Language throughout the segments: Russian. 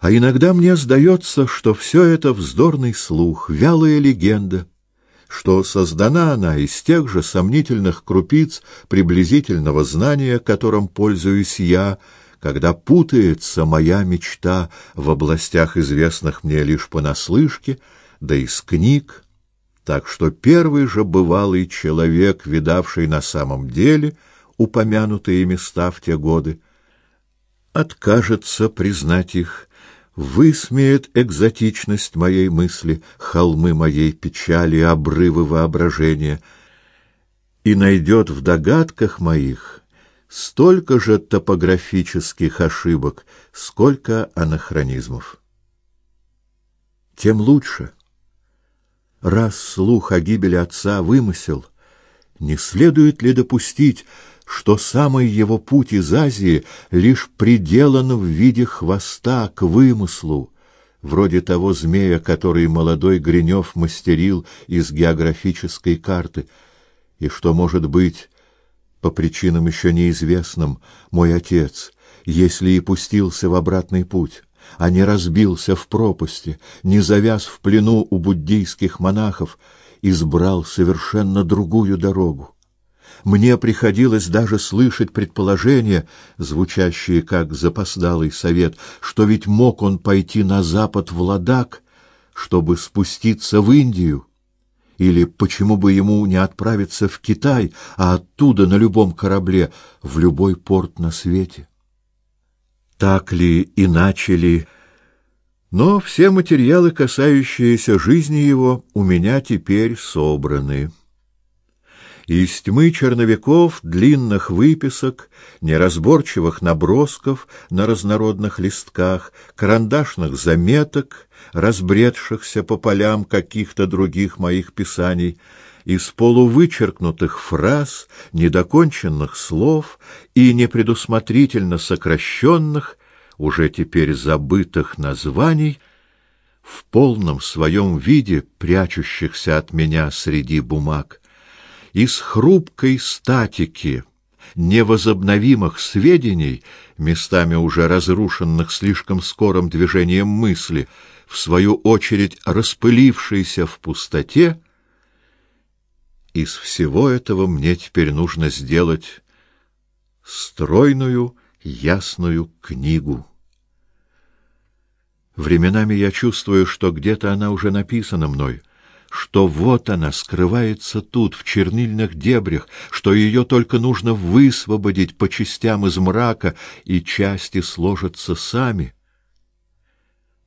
А иногда мне сдается, что все это вздорный слух, вялая легенда, что создана она из тех же сомнительных крупиц приблизительного знания, которым пользуюсь я, когда путается моя мечта в областях, известных мне лишь понаслышке, да из книг, так что первый же бывалый человек, видавший на самом деле упомянутые места в те годы, откажется признать их, высмеет экзотичность моей мысли, холмы моей печали, обрывы воображения и найдет в догадках моих столько же топографических ошибок, сколько анахронизмов. Тем лучше. Раз слух о гибели отца вымысел, не следует ли допустить, что самый его путь из Азии лишь приделан в виде хвоста к вымыслу, вроде того змея, который молодой Гринев мастерил из географической карты, и что, может быть, по причинам еще неизвестным, мой отец, если и пустился в обратный путь, а не разбился в пропасти, не завяз в плену у буддийских монахов, избрал совершенно другую дорогу. Мне приходилось даже слышать предположения, звучащие как запоздалый совет, что ведь мог он пойти на запад в Ладак, чтобы спуститься в Индию, или почему бы ему не отправиться в Китай, а оттуда на любом корабле в любой порт на свете. Так ли, иначе ли, но все материалы, касающиеся жизни его, у меня теперь собраны. Из тьмы черновиков, длинных выписок, неразборчивых набросков на разнородных листках, карандашных заметок, разбредшихся по полям каких-то других моих писаний, из полувычеркнутых фраз, недоконченных слов и непредусмотрительно сокращенных, уже теперь забытых названий, в полном своем виде прячущихся от меня среди бумаг, из хрупкой статики невозобновимых сведений, местами уже разрушенных слишком скорым движением мысли, в свою очередь распылившейся в пустоте, из всего этого мне теперь нужно сделать стройную, ясную книгу. Временами я чувствую, что где-то она уже написана мной, что вот она скрывается тут, в чернильных дебрях, что ее только нужно высвободить по частям из мрака, и части сложатся сами.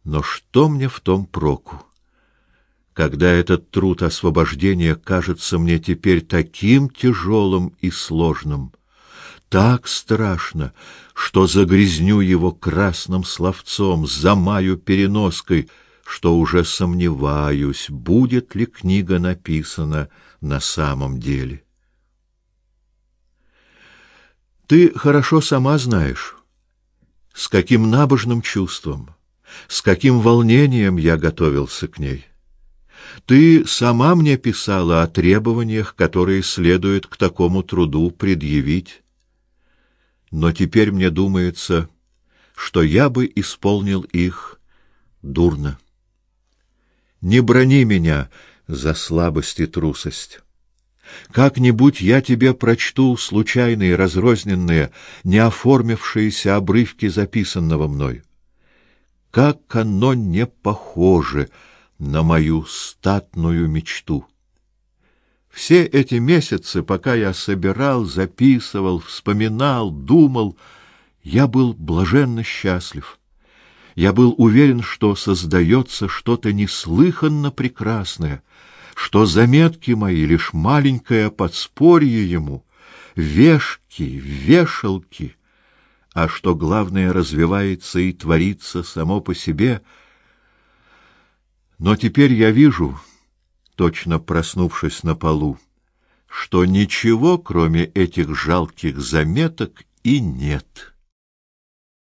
Но что мне в том проку? когда этот труд освобождения кажется мне теперь таким тяжелым и сложным, так страшно, что загрязню его красным словцом, замаю переноской, что уже сомневаюсь, будет ли книга написана на самом деле. Ты хорошо сама знаешь, с каким набожным чувством, с каким волнением я готовился к ней. Ты сама мне писала о требованиях, которые следует к такому труду предъявить. Но теперь мне думается, что я бы исполнил их дурно. Не брони меня за слабость и трусость. Как-нибудь я тебе прочту случайные, разрозненные, не оформившиеся обрывки записанного мной. Как оно не похоже на мою статную мечту. Все эти месяцы, пока я собирал, записывал, вспоминал, думал, я был блаженно счастлив. Я был уверен, что создается что-то неслыханно прекрасное, что заметки мои лишь маленькое подспорье ему, вешки, вешалки, а что главное развивается и творится само по себе — но теперь я вижу, точно проснувшись на полу, что ничего, кроме этих жалких заметок, и нет.